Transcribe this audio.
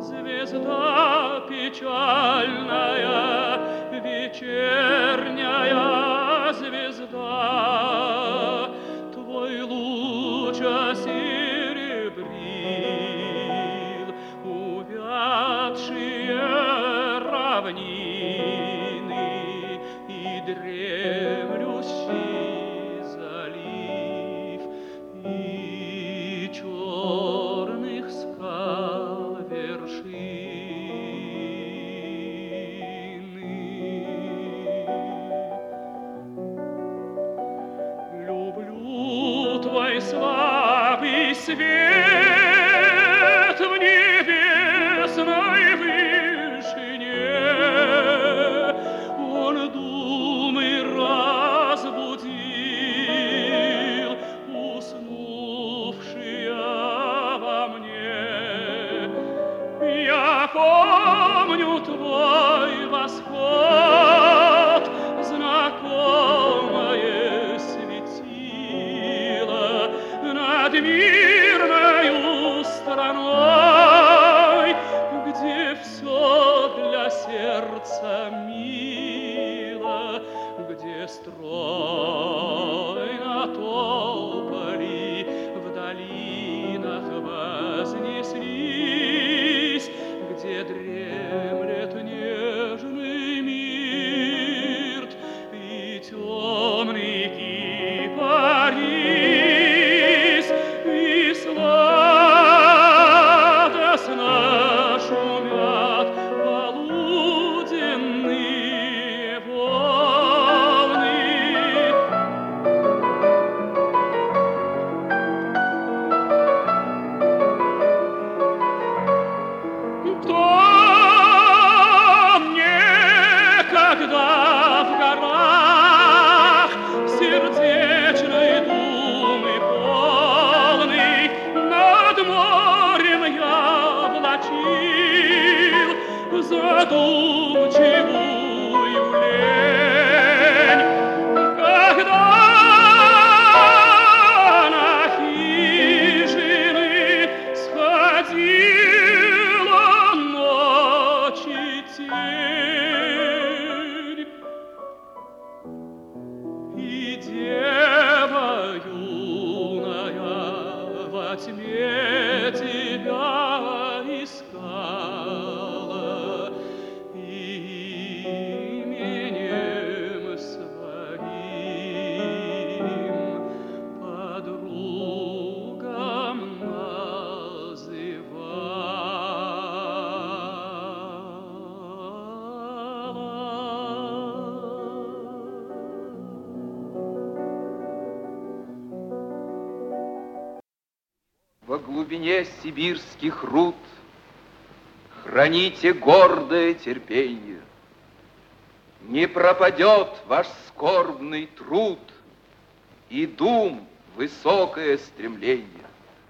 звезда печальная, вечерняя звезда, твой луч осеребрил увядшие равнины и дремлющий слабый свет в небесной вышине. Он думы разбудил, уснувшие во мне. Я помню твой восход, где во тьме тебя искала Во глубине сибирских руд Храните гордое терпение. Не пропадет ваш скорбный труд И дум высокое стремление.